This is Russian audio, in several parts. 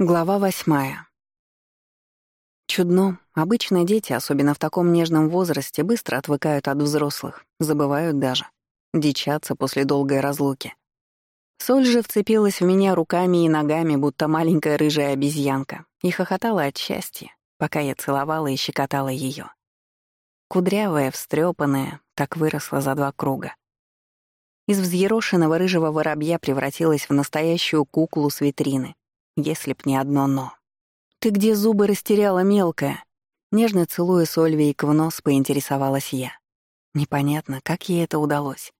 Глава восьмая. Чудно. Обычно дети, особенно в таком нежном возрасте, быстро отвыкают от взрослых, забывают даже. Дичатся после долгой разлуки. Соль же вцепилась в меня руками и ногами, будто маленькая рыжая обезьянка, и хохотала от счастья, пока я целовала и щекотала ее. Кудрявая, встрепанная, так выросла за два круга. Из взъерошенного рыжего воробья превратилась в настоящую куклу с витрины, если б не одно «но». «Ты где зубы растеряла, мелкая?» Нежно целуя Сольвейк в нос, поинтересовалась я. Непонятно, как ей это удалось.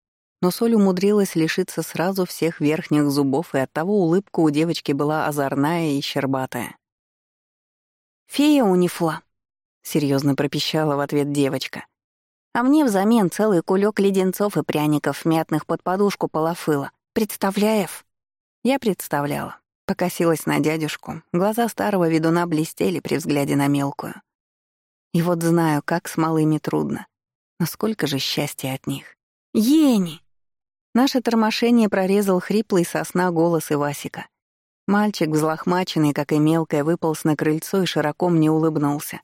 Но Соль умудрилась лишиться сразу всех верхних зубов, и оттого улыбка у девочки была озорная и щербатая. «Фея унифла», — серьезно пропищала в ответ девочка. «А мне взамен целый кулек леденцов и пряников мятных под подушку полофыла. Представляев?» Я представляла. Покосилась на дядюшку, глаза старого ведуна блестели при взгляде на мелкую. И вот знаю, как с малыми трудно. Но сколько же счастья от них. «Ени!» Наше тормошение прорезал хриплый сосна голос Ивасика. Мальчик, взлохмаченный, как и мелкая, выполз на крыльцо и широко мне улыбнулся.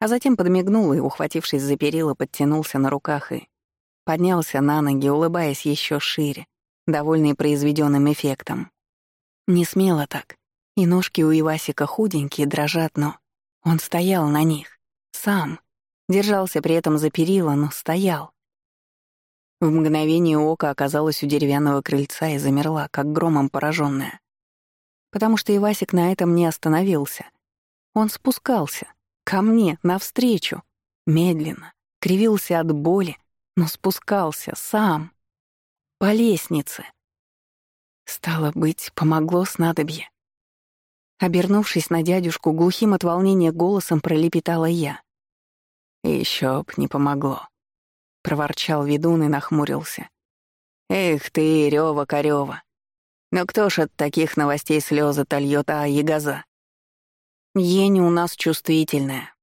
А затем подмигнул и, ухватившись за перила, подтянулся на руках и поднялся на ноги, улыбаясь еще шире, довольный произведенным эффектом. Не смело так. И ножки у Ивасика худенькие, дрожат, но... Он стоял на них. Сам. Держался при этом за перила, но стоял. В мгновение ока оказалась у деревянного крыльца и замерла, как громом пораженная. Потому что Ивасик на этом не остановился. Он спускался. Ко мне, навстречу. Медленно. Кривился от боли, но спускался сам. По лестнице. Стало быть, помогло снадобье. Обернувшись на дядюшку, глухим от волнения голосом пролепетала я. Еще б не помогло. Проворчал ведун и нахмурился. Эх ты, Рёва Корёва. Но кто ж от таких новостей слезы тольёт, а, ягоза? Ени у нас чувствительная.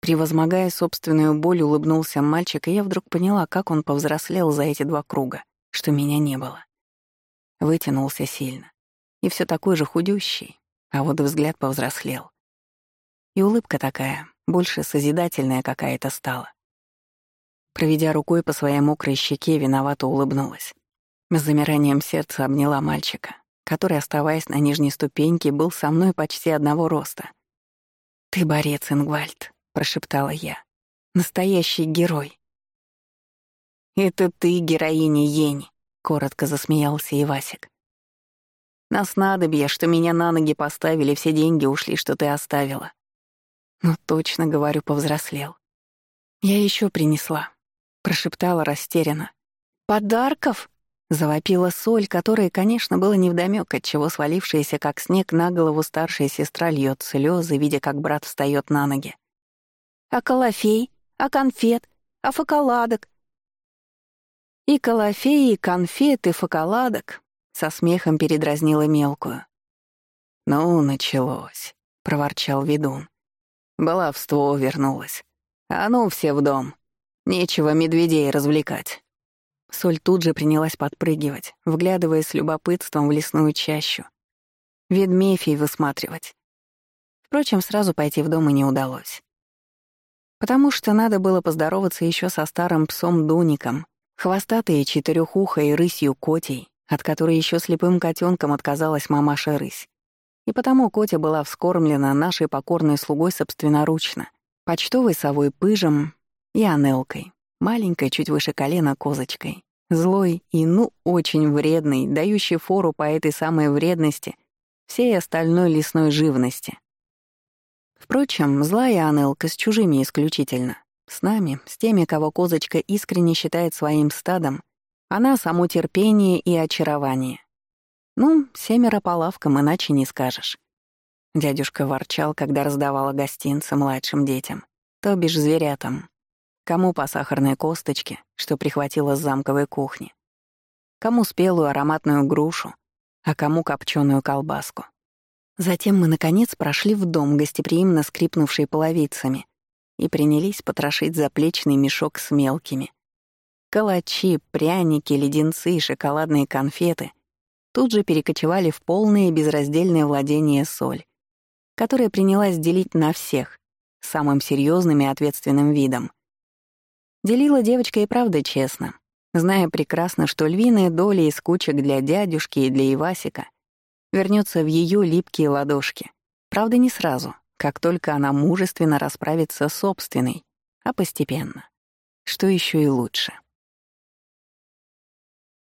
Превозмогая собственную боль, улыбнулся мальчик, и я вдруг поняла, как он повзрослел за эти два круга, что меня не было. Вытянулся сильно. И все такой же худющий, а вот взгляд повзрослел. И улыбка такая, больше созидательная какая-то стала. Проведя рукой по своей мокрой щеке, виновато улыбнулась. С замиранием сердца обняла мальчика, который, оставаясь на нижней ступеньке, был со мной почти одного роста. «Ты борец, Ингвальд», — прошептала я. «Настоящий герой». «Это ты, героиня Ени», — коротко засмеялся Ивасик. «На снадобье, что меня на ноги поставили, все деньги ушли, что ты оставила». «Ну, точно, говорю, повзрослел. Я еще принесла», — прошептала растерянно. «Подарков?» — завопила соль, которая, конечно, было невдомёк, отчего свалившаяся, как снег, на голову старшая сестра льёт слезы, видя, как брат встает на ноги. «А колофей? А конфет? А фоколадок? И колофеи, и конфет, и фоколадок. Со смехом передразнила мелкую. «Ну, началось», — проворчал ведун. Баловство вернулось. А ну, все в дом. Нечего медведей развлекать. Соль тут же принялась подпрыгивать, вглядываясь с любопытством в лесную чащу. Ведмефий высматривать. Впрочем, сразу пойти в дом и не удалось. Потому что надо было поздороваться еще со старым псом Дуником, Хвостатые четырехухой рысью Котей, от которой еще слепым котенком отказалась мамаша рысь. И потому Котя была вскормлена нашей покорной слугой собственноручно, почтовой совой пыжем и анелкой, маленькой, чуть выше колена козочкой, злой и, ну, очень вредной, дающей фору по этой самой вредности всей остальной лесной живности. Впрочем, злая Анелка с чужими исключительно, с нами, с теми, кого козочка искренне считает своим стадом, она — само терпение и очарование. Ну, семеро по лавкам, иначе не скажешь. Дядюшка ворчал, когда раздавала гостинцы младшим детям, то бишь зверятам. Кому по сахарной косточке, что прихватила с замковой кухни. Кому спелую ароматную грушу, а кому копченую колбаску. Затем мы, наконец, прошли в дом, гостеприимно скрипнувший половицами, и принялись потрошить заплечный мешок с мелкими. Калачи, пряники, леденцы и шоколадные конфеты тут же перекочевали в полное безраздельное владение соль, которое принялась делить на всех, самым серьезным и ответственным видом. Делила девочка и правда честно, зная прекрасно, что львиная доля из кучек для дядюшки и для Ивасика вернется в ее липкие ладошки. Правда, не сразу, как только она мужественно расправится с собственной, а постепенно. Что еще и лучше.